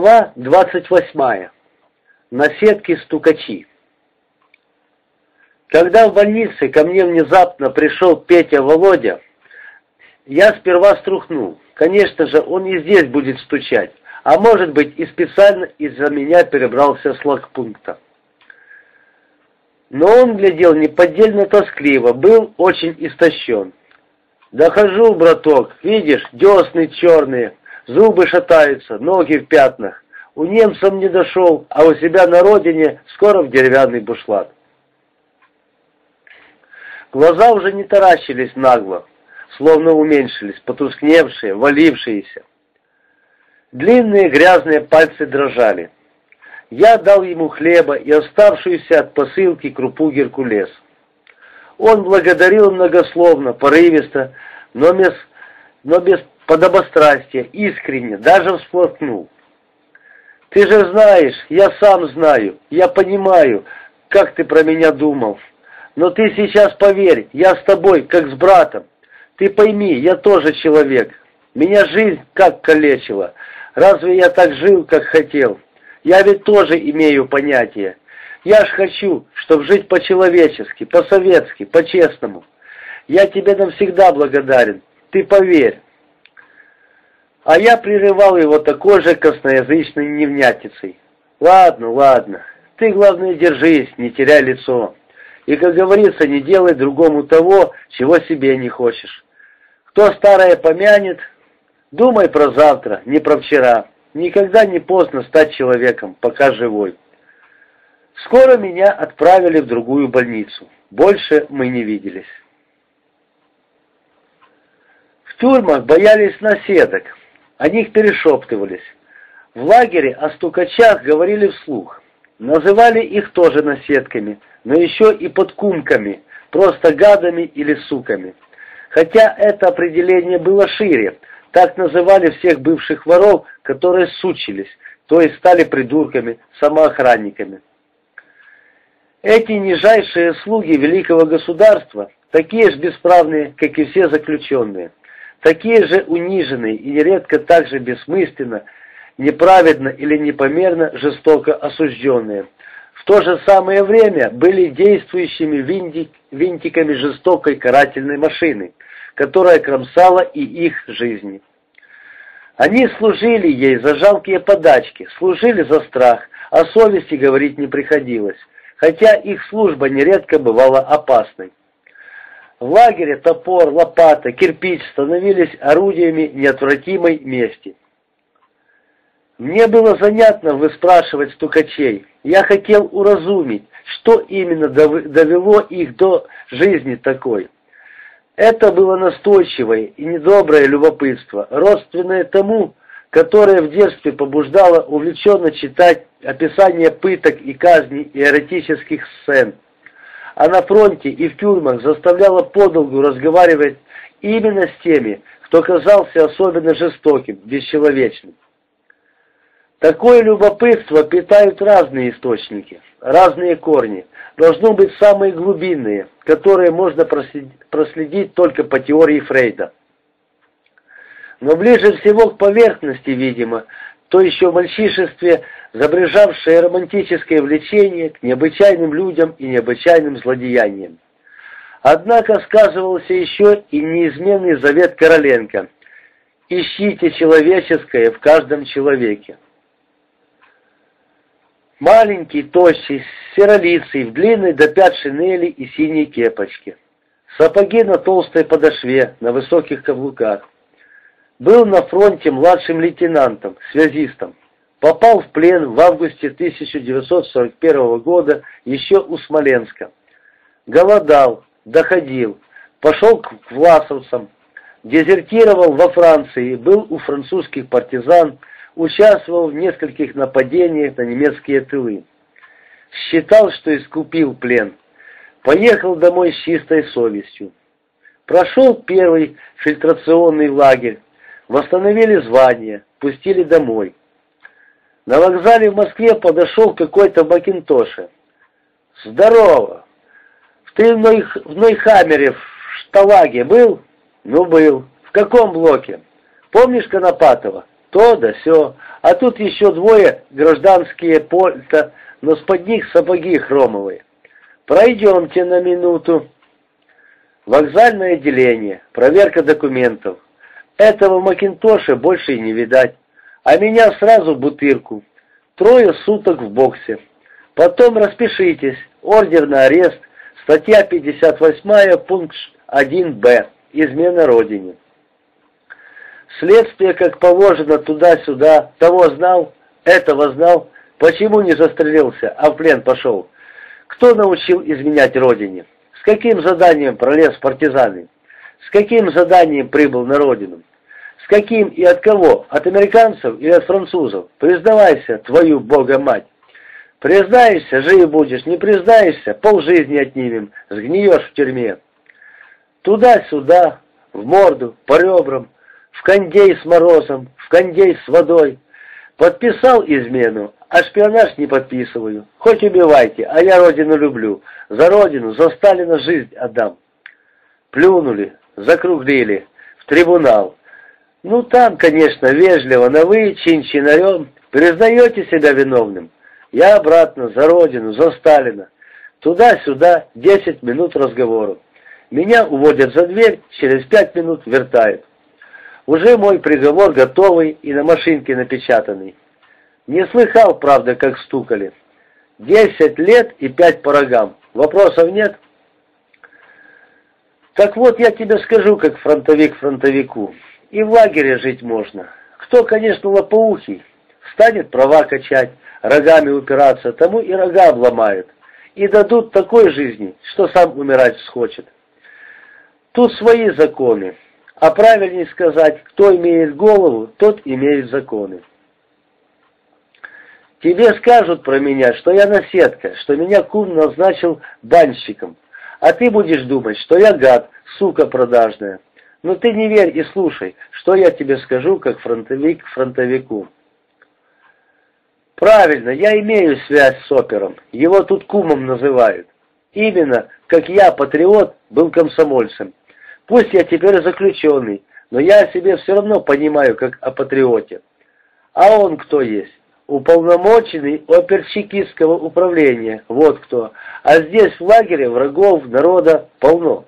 Глава 28. На сетке стукачи. Когда в больнице ко мне внезапно пришел Петя Володя, я сперва струхнул. Конечно же, он и здесь будет стучать, а может быть и специально из-за меня перебрался с лагпункта. Но он глядел неподдельно тоскливо, был очень истощен. «Дохожу, браток, видишь, десны черные, Зубы шатаются, ноги в пятнах. У немцев не дошел, а у себя на родине скоро в деревянный бушлат. Глаза уже не таращились нагло, словно уменьшились, потускневшие, валившиеся. Длинные грязные пальцы дрожали. Я дал ему хлеба и оставшуюся от посылки крупу Геркулес. Он благодарил многословно, порывисто, но без, но без подобострастие, искренне, даже всплакнул. Ты же знаешь, я сам знаю, я понимаю, как ты про меня думал. Но ты сейчас поверь, я с тобой, как с братом. Ты пойми, я тоже человек. Меня жизнь как калечила. Разве я так жил, как хотел? Я ведь тоже имею понятие. Я ж хочу, чтобы жить по-человечески, по-советски, по-честному. Я тебе навсегда благодарен. Ты поверь. А я прерывал его такой же косноязычной невнятицей. «Ладно, ладно, ты, главное, держись, не теряй лицо. И, как говорится, не делай другому того, чего себе не хочешь. Кто старое помянет, думай про завтра, не про вчера. Никогда не поздно стать человеком, пока живой». Скоро меня отправили в другую больницу. Больше мы не виделись. В тюрьмах боялись наседок, о них перешептывались. В лагере о стукачах говорили вслух. Называли их тоже наседками, но еще и подкумками, просто гадами или суками. Хотя это определение было шире, так называли всех бывших воров, которые сучились, то есть стали придурками, самоохранниками. Эти нижайшие слуги великого государства, такие же бесправные, как и все заключенные такие же униженные и нередко так же бессмысленно, неправедно или непомерно жестоко осужденные. В то же самое время были действующими винтик, винтиками жестокой карательной машины, которая кромсала и их жизни. Они служили ей за жалкие подачки, служили за страх, о совести говорить не приходилось, хотя их служба нередко бывала опасной. В лагере топор, лопата, кирпич становились орудиями неотвратимой мести. Мне было занятно выспрашивать стукачей. Я хотел уразумить, что именно довело их до жизни такой. Это было настойчивое и недоброе любопытство, родственное тому, которое в детстве побуждало увлеченно читать описание пыток и казней и эротических сцен а на фронте и в тюрьмах заставляла подолгу разговаривать именно с теми, кто казался особенно жестоким, бесчеловечным. Такое любопытство питают разные источники, разные корни, должно быть самые глубинные, которые можно проследить только по теории Фрейда. Но ближе всего к поверхности, видимо, то еще в мальчишестве забрежавшее романтическое влечение к необычайным людям и необычайным злодеяниям. Однако сказывался еще и неизменный завет Короленко «Ищите человеческое в каждом человеке». Маленький, тощий, серолицый, в длинной до пят шинели и синей кепочке. Сапоги на толстой подошве, на высоких каблуках. Был на фронте младшим лейтенантом, связистом. Попал в плен в августе 1941 года еще у Смоленска. Голодал, доходил, пошел к власовцам, дезертировал во Франции, был у французских партизан, участвовал в нескольких нападениях на немецкие тылы. Считал, что искупил плен. Поехал домой с чистой совестью. Прошел первый фильтрационный лагерь, Восстановили звание, пустили домой. На вокзале в Москве подошел какой-то Макинтоше. «Здорово! Ты в, Ной... в Нойхамере, в Шталаге был?» «Ну, был. В каком блоке? Помнишь Конопатова?» то да сё, а тут еще двое гражданские польта, но с под них сапоги хромовые. Пройдемте на минуту. Вокзальное отделение, проверка документов. Этого Макинтоша больше и не видать. А меня сразу бутырку. Трое суток в боксе. Потом распишитесь. Ордер на арест. Статья 58, пункт 1б. Измена Родине. Следствие, как положено, туда-сюда. Того знал, этого знал. Почему не застрелился, а в плен пошел? Кто научил изменять Родине? С каким заданием пролез партизаны? С каким заданием прибыл на родину? Каким и от кого? От американцев или от французов? Признавайся, твою бога-мать. Признаешься, жив будешь, не признаешься, полжизни отнимем, сгниешь в тюрьме. Туда-сюда, в морду, по ребрам, в кондей с морозом, в кондей с водой. Подписал измену, а шпионаж не подписываю. Хоть убивайте, а я родину люблю. За родину, за Сталина жизнь отдам. Плюнули, закруглили, в трибунал. Ну там, конечно, вежливо, на вы, чин-чинарем, признаете себя виновным. Я обратно, за родину, за Сталина. Туда-сюда, десять минут разговору. Меня уводят за дверь, через пять минут вертают. Уже мой приговор готовый и на машинке напечатанный. Не слыхал, правда, как стукали. Десять лет и пять по рогам. Вопросов нет? Так вот, я тебе скажу, как фронтовик фронтовику. И в лагере жить можно. Кто, конечно, лопоухий, станет права качать, рогами упираться, тому и рога обломают. И дадут такой жизни, что сам умирать схочет. Тут свои законы. А правильнее сказать, кто имеет голову, тот имеет законы. Тебе скажут про меня, что я наседка, что меня кум назначил банщиком, а ты будешь думать, что я гад, сука продажная. Но ты не верь и слушай, что я тебе скажу, как фронтовик фронтовику. Правильно, я имею связь с опером, его тут кумом называют. Именно, как я, патриот, был комсомольцем. Пусть я теперь заключенный, но я о себе все равно понимаю, как о патриоте. А он кто есть? уполномоченный оперчекистского управления, вот кто. А здесь в лагере врагов народа полно.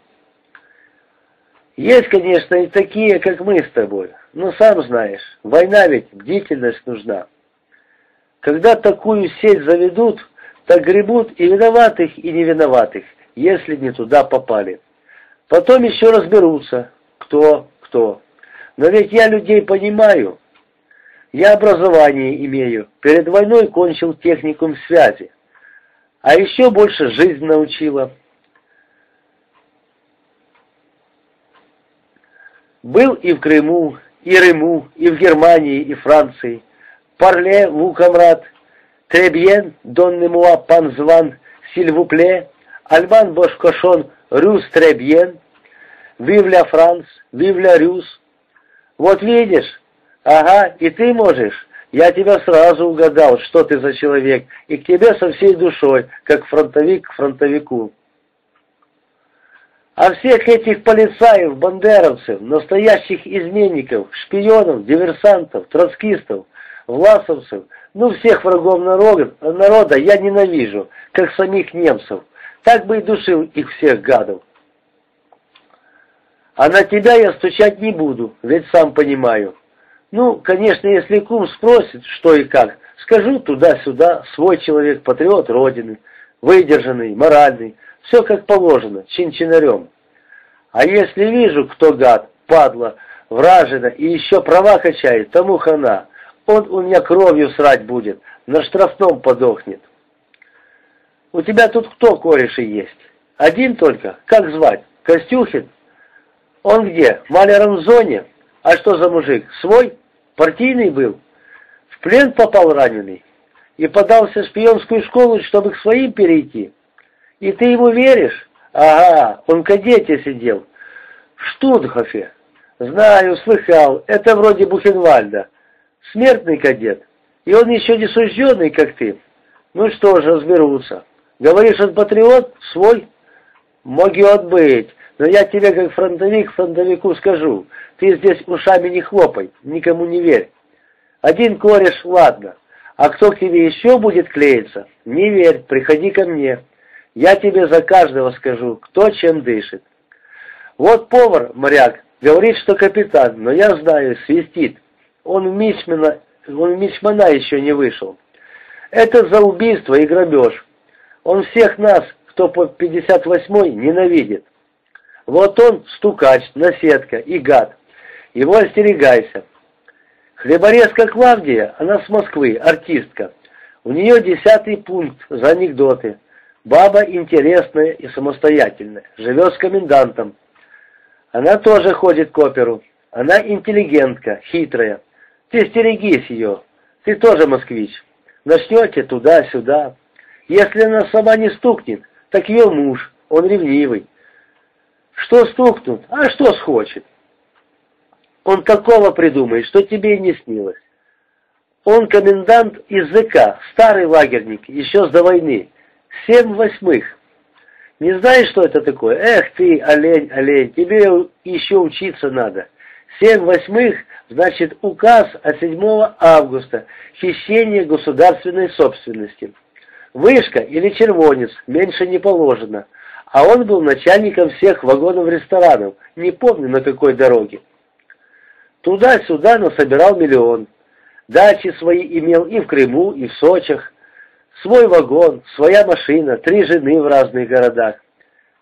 Есть, конечно, и такие, как мы с тобой, но сам знаешь, война ведь, бдительность нужна. Когда такую сеть заведут, так гребут и виноватых, и невиноватых, если не туда попали. Потом еще разберутся, кто, кто. Но ведь я людей понимаю, я образование имею. Перед войной кончил техникум связи. А еще больше жизнь научила. Был и в Крыму, и Рыму, и в Германии, и Франции. Парле, ву, камрад, требьен, дон немуа, пан зван, сильвупле, альбан бошкошон, рюс требьен, вивля Франц, вивля рюс. Вот видишь, «Ага, и ты можешь. Я тебя сразу угадал, что ты за человек, и к тебе со всей душой, как фронтовик к фронтовику». А всех этих полицаев, бандеровцев, настоящих изменников, шпионов, диверсантов, троцкистов, власовцев, ну всех врагов народа, народа я ненавижу, как самих немцев. Так бы и душил их всех гадов. А на тебя я стучать не буду, ведь сам понимаю. Ну, конечно, если кум спросит, что и как, скажу туда-сюда, свой человек, патриот Родины, выдержанный, моральный, все как положено, чин-чинарем. А если вижу, кто гад, падла, вражина и еще права качает, тому хана, он у меня кровью срать будет, на штрафном подохнет. У тебя тут кто кореши есть? Один только? Как звать? Костюхин? Он где? В маляром зоне? А что за мужик? Свой? Партийный был. В плен попал раненый. И подался в шпионскую школу, чтобы к своим перейти. И ты ему веришь? Ага, он в кадете сидел. В Штутгофе. Знаю, слыхал. Это вроде Бухенвальда. Смертный кадет. И он еще не сужденный, как ты. Ну что ж, разберутся. Говоришь, он патриот? Свой? Могет быть. Но я тебе, как фронтовик, фронтовику скажу. Ты здесь ушами не хлопай, никому не верь. Один кореш, ладно. А кто к тебе еще будет клеиться, не верь, приходи ко мне. Я тебе за каждого скажу, кто чем дышит. Вот повар, моряк, говорит, что капитан, но я знаю, свистит. Он в Мичмана, он в Мичмана еще не вышел. Это за убийство и грабеж. Он всех нас, кто по 58-й, ненавидит. Вот он стукач, наседка и гад. Его остерегайся. Хлеборезка Клавдия, она с Москвы, артистка. У нее десятый пункт за анекдоты. Баба интересная и самостоятельная, живет с комендантом. Она тоже ходит к оперу. Она интеллигентка, хитрая. Ты стерегись ее. Ты тоже москвич. Начнете туда-сюда. Если она сама не стукнет, так ее муж, он ревнивый. Что стукнут, а что схочет. Он такого придумает, что тебе и не снилось. Он комендант ЗК, старый лагерник, еще с до войны. Семь восьмых. Не знаешь, что это такое? Эх ты, олень, олень, тебе еще учиться надо. Семь восьмых значит указ от 7 августа, хищение государственной собственности. Вышка или червонец, меньше не положено. А он был начальником всех вагонов ресторанов, не помню на какой дороге. Туда-сюда насобирал миллион. Дачи свои имел и в Крыму, и в Сочах. Свой вагон, своя машина, три жены в разных городах.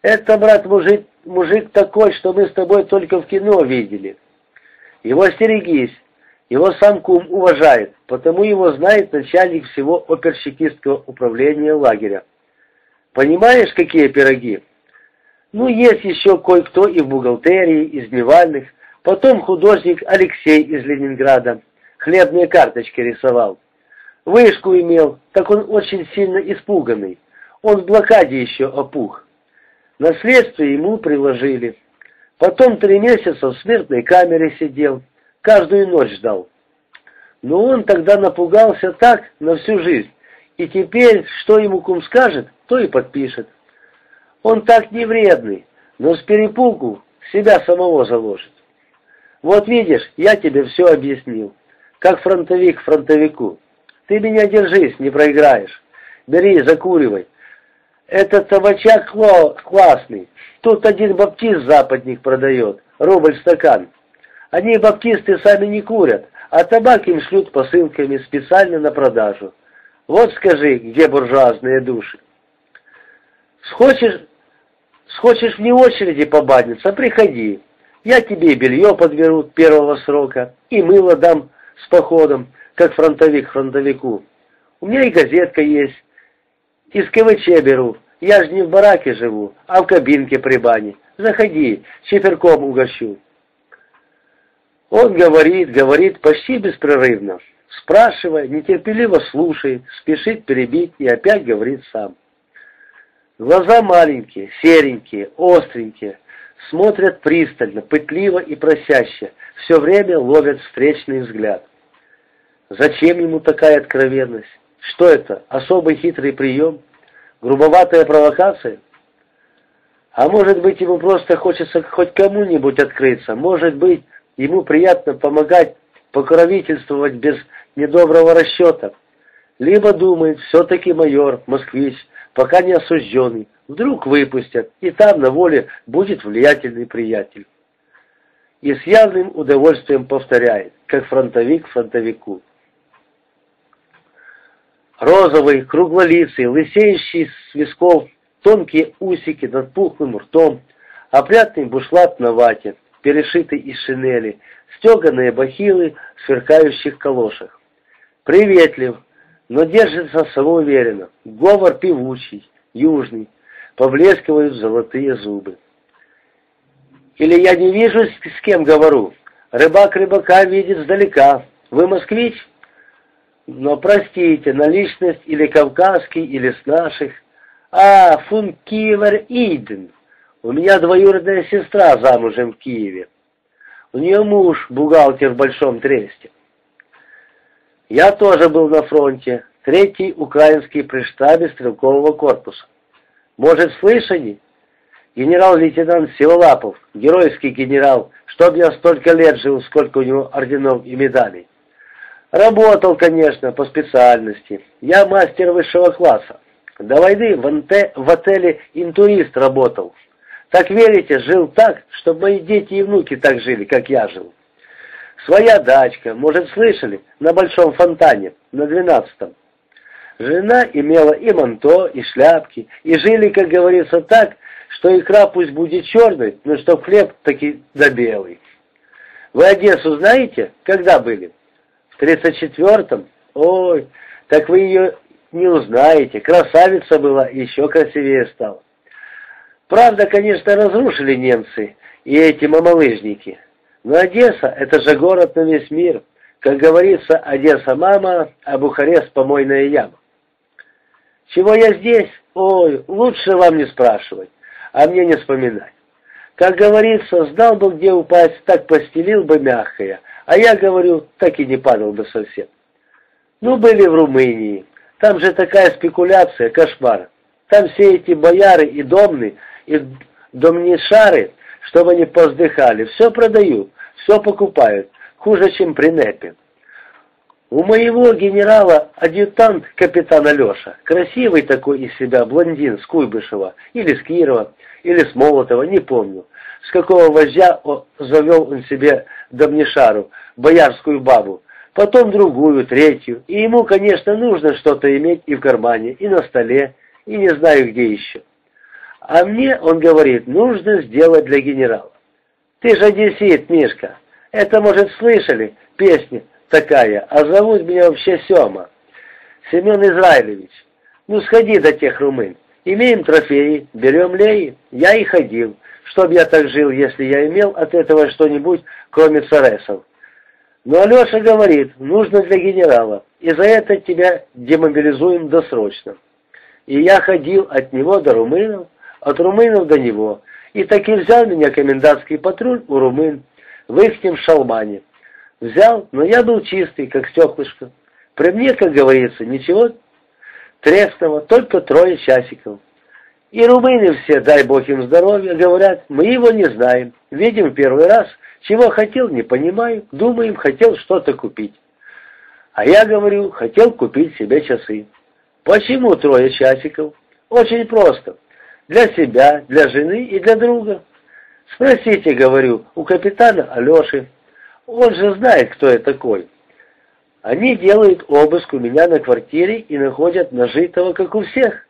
Это, брат, мужик, мужик такой, что мы с тобой только в кино видели. Его стерегись, его сам кум уважает, потому его знает начальник всего оперщикистского управления лагеря. Понимаешь, какие пироги? Ну, есть еще кое-кто и в бухгалтерии, из дневальных. Потом художник Алексей из Ленинграда хлебные карточки рисовал. Вышку имел, так он очень сильно испуганный. Он в блокаде еще опух. Наследство ему приложили. Потом три месяца в смертной камере сидел, каждую ночь ждал. Но он тогда напугался так на всю жизнь, и теперь, что ему кум скажет, то и подпишет. Он так не вредный, но с перепугу себя самого заложит. Вот видишь, я тебе все объяснил, как фронтовик фронтовику. Ты меня держись, не проиграешь. Бери, закуривай. Этот табачак классный. Тут один баптист-западник продает, рубль стакан. Они, баптисты, сами не курят, а табак им шлют посылками специально на продажу. Вот скажи, где буржуазные души. Схочешь, схочешь вне очереди побадиться, приходи. Я тебе и белье подберу первого срока, и мыло дам с походом, как фронтовик фронтовику. У меня и газетка есть. Из КВЧ беру. Я же не в бараке живу, а в кабинке при бане. Заходи, чеперком угощу. Он говорит, говорит почти беспрерывно. Спрашивая, нетерпеливо слушает, спешит перебить и опять говорит сам. Глаза маленькие, серенькие, остренькие, смотрят пристально, пытливо и просяще, все время ловят встречный взгляд. Зачем ему такая откровенность? Что это, особый хитрый прием? Грубоватая провокация? А может быть, ему просто хочется хоть кому-нибудь открыться, может быть, ему приятно помогать, покровительствовать без недоброго расчета. Либо думает, все-таки майор, москвич, пока не осужденный, вдруг выпустят, и там на воле будет влиятельный приятель. И с явным удовольствием повторяет, как фронтовик фронтовику. Розовый, круглолицый, лысеющий с висков, тонкие усики над пухлым ртом, опрятный бушлат на вате, перешитый из шинели, стеганые бахилы в сверкающих калошах. Приветлив, но держится самоуверенно, говор певучий, южный, поблескивают золотые зубы. Или я не вижу, с кем говорю. Рыбак рыбака видит сдалека. Вы москвич? Но простите, наличность или кавказский, или с наших. А, фун Киевер Иден. У меня двоюродная сестра замужем в Киеве. У нее муж, бухгалтер в Большом Тресте. Я тоже был на фронте, третий украинский при штабе стрелкового корпуса. Может, слышали? Генерал-лейтенант Севолапов, геройский генерал, чтоб я столько лет жил, сколько у него орденов и медалей. Работал, конечно, по специальности. Я мастер высшего класса. До войны в, НТ, в отеле «Интурист» работал. Так верите, жил так, чтобы мои дети и внуки так жили, как я жил. Своя дачка, может, слышали, на Большом фонтане, на двенадцатом. Жена имела и манто, и шляпки, и жили, как говорится, так, что икра пусть будет черной, но чтоб хлеб таки да белый. Вы Одессу знаете? Когда были? В 34-м? Ой, так вы ее не узнаете. Красавица была, еще красивее стала. Правда, конечно, разрушили немцы и эти мамалыжники. Но Одесса — это же город на весь мир. Как говорится, Одесса мама, а Бухарест помойная яма. Чего я здесь? Ой, лучше вам не спрашивать, а мне не вспоминать. Как говорится, знал бы, где упасть, так постелил бы мягкое, а я говорю, так и не падал бы совсем. Ну, были в Румынии. Там же такая спекуляция, кошмар. Там все эти бояры и домны, и домнишары, чтобы они поздыхали, все продают, все покупают, хуже, чем при НЭПе. У моего генерала адъютант капитан Алеша, красивый такой из себя блондин с Куйбышева, или с Кирова, или с Молотова, не помню. С какого вождя завел он себе Домнишару, боярскую бабу, потом другую, третью, и ему, конечно, нужно что-то иметь и в кармане, и на столе, и не знаю где еще. А мне, он говорит, нужно сделать для генерала. Ты же одессит, Мишка, это, может, слышали, песня такая, а зовут меня вообще Сема, Семен Израилевич. Ну, сходи до тех румын. Имеем трофеи, берем леи. Я и ходил чтоб я так жил, если я имел от этого что-нибудь, кроме царесов. Но Алеша говорит, нужно для генерала, и за это тебя демобилизуем досрочно. И я ходил от него до румынов, от румынов до него, и таки взял меня комендантский патруль у румын в ихнем шалмане. Взял, но я был чистый, как стеклышко. При мне, как говорится, ничего тресного, только трое часиков. И румыны все, дай бог им здоровья, говорят, мы его не знаем, видим первый раз, чего хотел, не понимаю, думаем, хотел что-то купить. А я говорю, хотел купить себе часы. Почему трое часиков? Очень просто. Для себя, для жены и для друга. Спросите, говорю, у капитана Алеши. Он же знает, кто я такой. Они делают обыск у меня на квартире и находят нажитого, как у всех.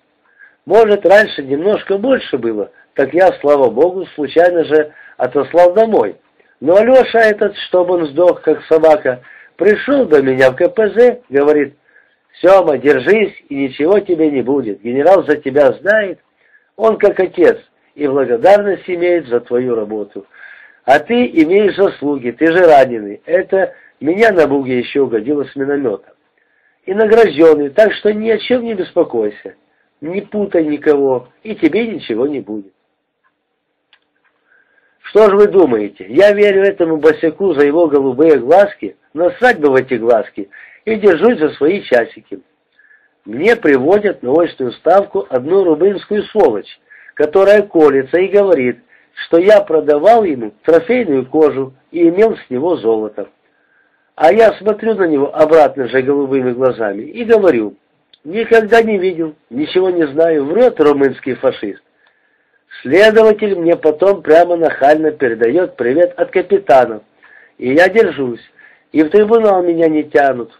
Может, раньше немножко больше было, так я, слава богу, случайно же отослал домой. Но Алеша этот, чтобы он сдох, как собака, пришел до меня в КПЗ, говорит, «Сема, держись, и ничего тебе не будет. Генерал за тебя знает, он как отец, и благодарность имеет за твою работу. А ты имеешь заслуги, ты же раненый. Это меня на буге еще угодило с миномета. И награжденный, так что ни о чем не беспокойся не путай никого, и тебе ничего не будет. Что же вы думаете, я верю этому босяку за его голубые глазки, насрать бы в эти глазки, и держусь за свои часики. Мне приводят на очную ставку одну румынскую сволочь, которая колется и говорит, что я продавал ему трофейную кожу и имел с него золото. А я смотрю на него обратно же голубыми глазами и говорю, Никогда не видел, ничего не знаю, врет румынский фашист. Следователь мне потом прямо нахально передает привет от капитана. И я держусь, и в трибунал меня не тянут.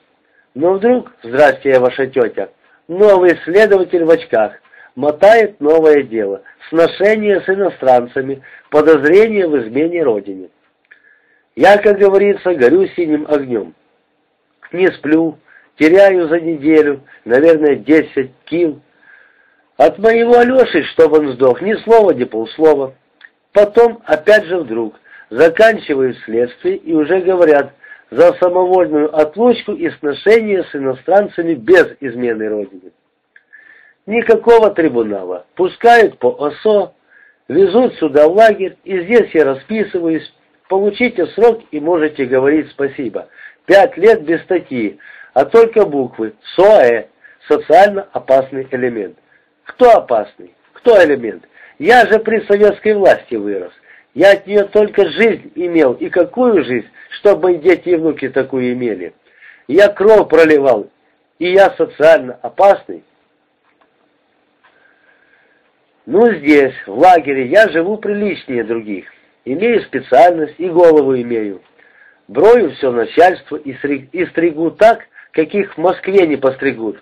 Но вдруг, здрасте, я ваша тетя, новый следователь в очках, мотает новое дело, сношение с иностранцами, подозрение в измене родине. Я, как говорится, горю синим огнем. Не сплю, Теряю за неделю, наверное, десять кил. От моего Алеши, чтобы он сдох, ни слова, ни полслова. Потом, опять же вдруг, заканчивают следствие и уже говорят за самовольную отлучку и сношение с иностранцами без измены Родины. Никакого трибунала. Пускают по ОСО, везут сюда в лагерь, и здесь я расписываюсь. Получите срок и можете говорить спасибо. Пять лет без статьи а только буквы СОЭ – социально опасный элемент. Кто опасный? Кто элемент? Я же при советской власти вырос. Я от нее только жизнь имел. И какую жизнь, чтобы дети и внуки такую имели? Я кровь проливал, и я социально опасный. Ну, здесь, в лагере, я живу приличнее других. Имею специальность и голову имею. Брою все начальство и, стригу так, каких в Москве не постригут.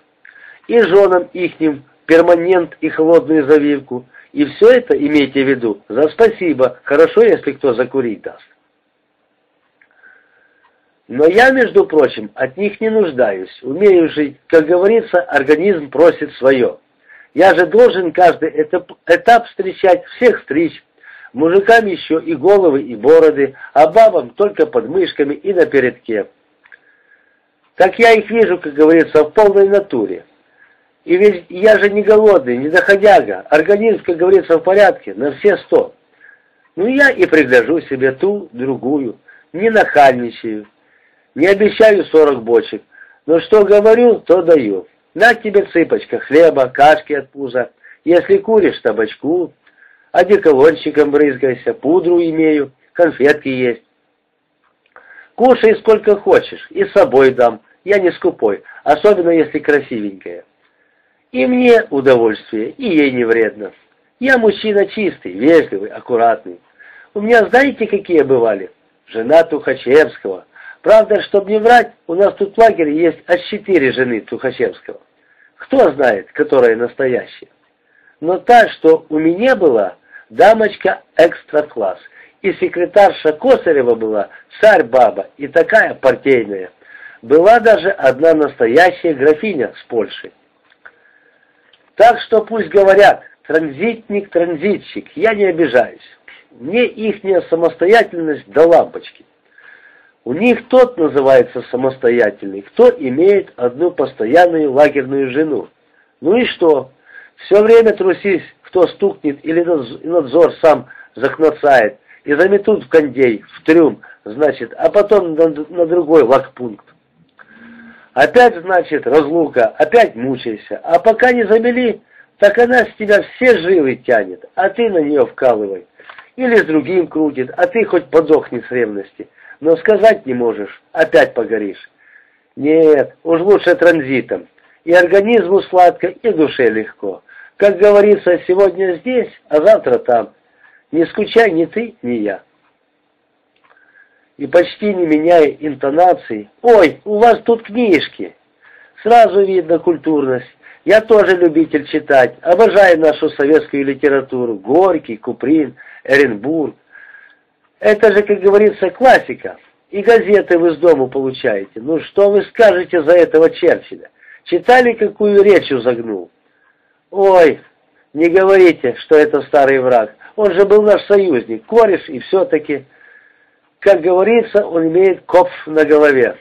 И женам ихним перманент и холодную завивку. И все это, имейте в виду, за спасибо, хорошо, если кто закурить даст. Но я, между прочим, от них не нуждаюсь, умею жить, как говорится, организм просит свое. Я же должен каждый этап, этап встречать, всех стричь, мужикам еще и головы, и бороды, а бабам только под мышками и на передке. Так я их вижу, как говорится, в полной натуре. И ведь я же не голодный, не доходяга, организм, как говорится, в порядке, на все сто. Ну я и пригляжу себе ту, другую, не нахальничаю, не обещаю сорок бочек, но что говорю, то даю. На тебе цыпочка, хлеба, кашки от пуза, если куришь, табачку, одеколончиком брызгайся, пудру имею, конфетки есть. Кушай сколько хочешь, и с собой дам, я не скупой, особенно если красивенькая. И мне удовольствие, и ей не вредно. Я мужчина чистый, вежливый, аккуратный. У меня знаете, какие бывали? Жена Тухачевского. Правда, чтобы не врать, у нас тут в лагере есть аж четыре жены Тухачевского. Кто знает, которая настоящая? Но та, что у меня была, дамочка экстра-класс. И секретарша Косарева была царь-баба, и такая партийная. Была даже одна настоящая графиня с Польши. Так что пусть говорят, транзитник, транзитчик, я не обижаюсь. Мне ихняя самостоятельность до лампочки. У них тот называется самостоятельный, кто имеет одну постоянную лагерную жену. Ну и что? Все время трусись, кто стукнет или надзор сам закноцает, и заметут в кондей, в трюм, значит, а потом на, на другой лагпункт. Опять, значит, разлука, опять мучайся. А пока не замели, так она с тебя все жилы тянет, а ты на нее вкалывай. Или с другим крутит, а ты хоть подохни с ревности. Но сказать не можешь, опять погоришь. Нет, уж лучше транзитом. И организму сладко, и душе легко. Как говорится, сегодня здесь, а завтра там. Не скучай ни ты, ни я и почти не меняя интонации, «Ой, у вас тут книжки!» Сразу видно культурность. Я тоже любитель читать, обожаю нашу советскую литературу, Горький, Куприн, Эренбург. Это же, как говорится, классика. И газеты вы с дому получаете. Ну что вы скажете за этого Черчилля? Читали, какую речь загнул? Ой, не говорите, что это старый враг. Он же был наш союзник, кореш и все-таки... Как говорится, он имеет копф на голове.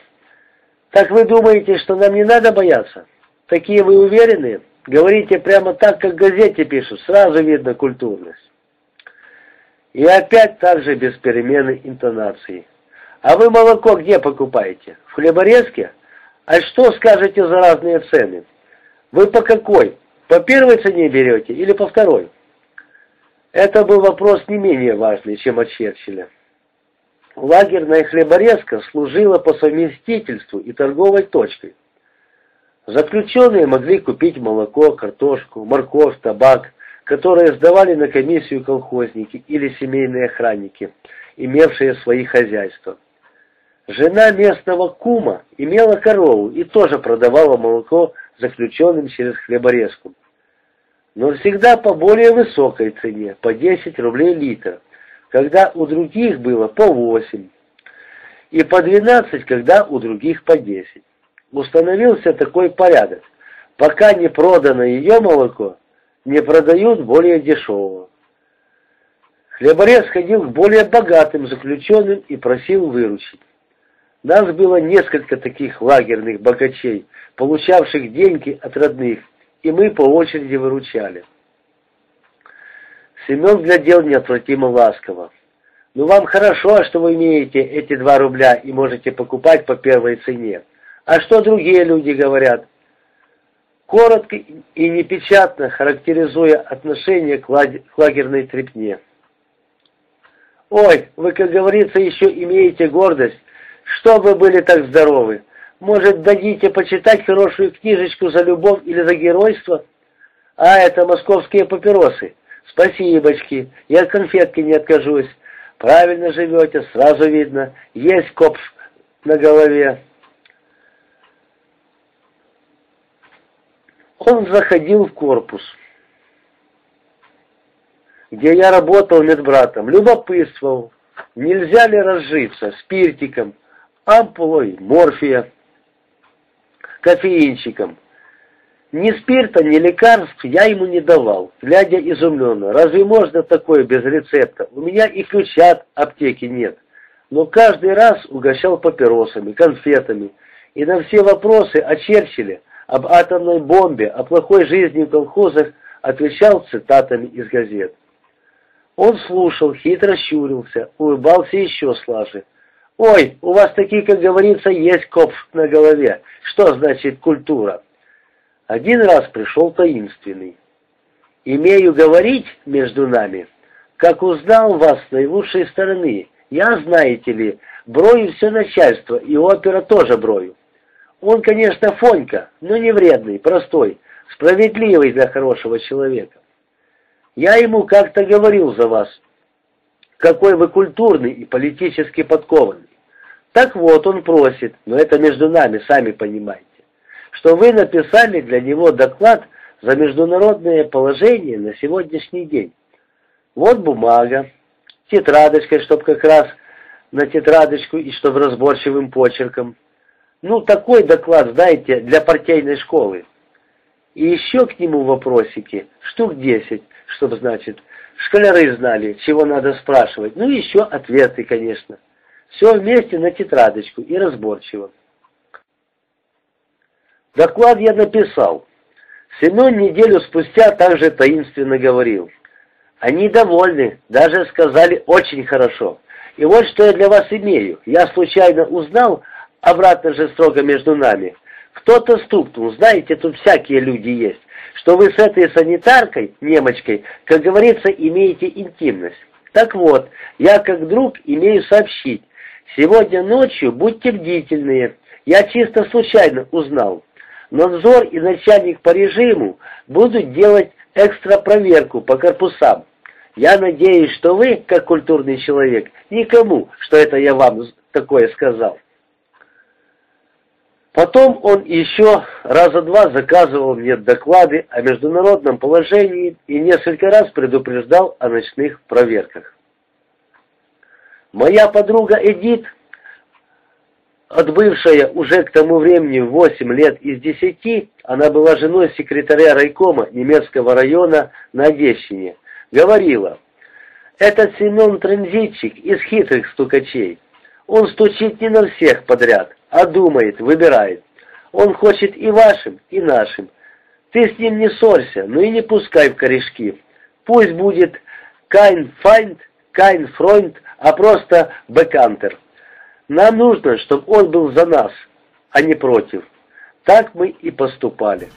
Так вы думаете, что нам не надо бояться? Такие вы уверены? Говорите прямо так, как в газете пишут, сразу видно культурность. И опять так же без перемены интонации. А вы молоко где покупаете? В хлеборезке? А что скажете за разные цены? Вы по какой? По первой цене берете или по второй? Это был вопрос не менее важный, чем от Черчилля. Лагерная хлеборезка служила по совместительству и торговой точкой. Заключенные могли купить молоко, картошку, морковь, табак, которые сдавали на комиссию колхозники или семейные охранники, имевшие свои хозяйства. Жена местного кума имела корову и тоже продавала молоко заключенным через хлеборезку. Но всегда по более высокой цене, по 10 рублей литр, когда у других было по 8, и по 12, когда у других по 10. Установился такой порядок. Пока не продано ее молоко, не продают более дешевого. Хлеборез ходил к более богатым заключенным и просил выручить. Нас было несколько таких лагерных богачей, получавших деньги от родных, и мы по очереди выручали. Семен глядел неотвратимо ласково. «Ну вам хорошо, что вы имеете эти два рубля и можете покупать по первой цене. А что другие люди говорят?» Коротко и непечатно характеризуя отношение к лагерной трепне. «Ой, вы, как говорится, еще имеете гордость, что вы были так здоровы. Может, дадите почитать хорошую книжечку за любовь или за геройство? А, это московские папиросы. Спасибочки, я от конфетки не откажусь. Правильно живете, сразу видно. Есть коп на голове. Он заходил в корпус, где я работал медбратом, любопытствовал, нельзя ли разжиться спиртиком, ампулой морфия, кофеинчиком. Ни спирта, ни лекарств я ему не давал, глядя изумленно. Разве можно такое без рецепта? У меня и ключа от аптеки нет. Но каждый раз угощал папиросами, конфетами. И на все вопросы о об атомной бомбе, о плохой жизни в колхозах отвечал цитатами из газет. Он слушал, хитро щурился, улыбался еще слаже. «Ой, у вас такие, как говорится, есть копф на голове. Что значит культура?» Один раз пришел таинственный. «Имею говорить между нами, как узнал вас с наилучшей стороны. Я, знаете ли, брою все начальство, и опера тоже брою. Он, конечно, Фонька, но не вредный, простой, справедливый для хорошего человека. Я ему как-то говорил за вас, какой вы культурный и политически подкованный. Так вот, он просит, но это между нами, сами понимаете что вы написали для него доклад за международное положение на сегодняшний день. Вот бумага, тетрадочка, чтобы как раз на тетрадочку и чтобы разборчивым почерком. Ну, такой доклад, знаете, для партийной школы. И еще к нему вопросики, штук десять, чтобы, значит, школяры знали, чего надо спрашивать. Ну, еще ответы, конечно. Все вместе на тетрадочку и разборчиво. Доклад я написал. Семен неделю спустя также таинственно говорил. Они довольны, даже сказали очень хорошо. И вот что я для вас имею. Я случайно узнал, обратно же строго между нами, кто-то стукнул, знаете, тут всякие люди есть, что вы с этой санитаркой, немочкой, как говорится, имеете интимность. Так вот, я как друг имею сообщить. Сегодня ночью будьте бдительные. Я чисто случайно узнал. Надзор и начальник по режиму будут делать экстра проверку по корпусам. Я надеюсь, что вы, как культурный человек, никому, что это я вам такое сказал. Потом он еще раза два заказывал мне доклады о международном положении и несколько раз предупреждал о ночных проверках. Моя подруга Эдит отбывшая уже к тому времени 8 лет из 10, она была женой секретаря райкома немецкого района на Одещине, говорила, «Этот Семен транзитчик из хитрых стукачей. Он стучит не на всех подряд, а думает, выбирает. Он хочет и вашим, и нашим. Ты с ним не ссорься, но и не пускай в корешки. Пусть будет Кайн Файнд, Кайн Фройнд, а просто Бекантер». Нам нужно, чтобы он был за нас, а не против. Так мы и поступали.